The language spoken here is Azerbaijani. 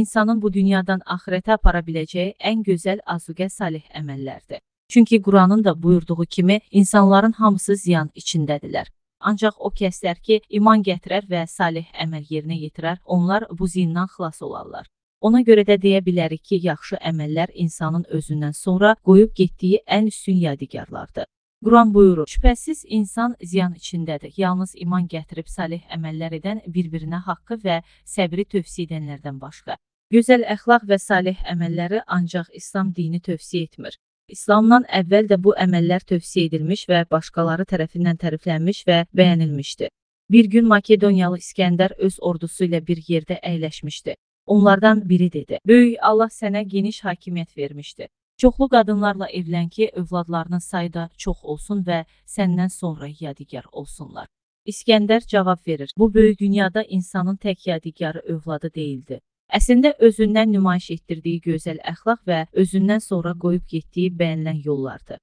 insanın bu dünyadan axirətə apara biləcəyi ən gözəl azuqə salih əməllərdir. Çünki Quranın da buyurduğu kimi insanların hamısı ziyan içindədirlər. Ancaq o kəslər ki, iman gətirər və salih əməl yerinə yetirər, onlar bu zindan xilas olarlar. Ona görə də deyə bilərik ki, yaxşı əməllər insanın özündən sonra qoyub getdiyi ən üstün yadigarlardır. Quran buyurur, şübhəsiz insan ziyan içindədir. Yalnız iman gətirib salih əməllər edən bir-birinə haqqı və səbri tövsiyə edənlərdən başqa. Gözəl əxlaq və salih əməlləri ancaq İslam dini tövsiyə etmir. İslamdan əvvəl də bu əməllər tövsiyə edilmiş və başqaları tərəfindən təriflənmiş və bəyənilmişdi. Bir gün Makedoniyalı İskəndər öz ordusu ilə bir yerdə əyləşmişdi. Onlardan biri dedi: "Böyük Allah sənə geniş hakimiyyət vermişdi. Çoxlu qadınlarla evlən ki, övladlarının sayı da çox olsun və səndən sonra yadigar olsunlar." İskəndər cavab verir: "Bu böyük dünyada insanın tək yadigarı övladı deyildi. Əslində özündən nümayiş etdirdiyi gözəl əxlaq və özündən sonra qoyub getdiyi bəyənilən yollardır.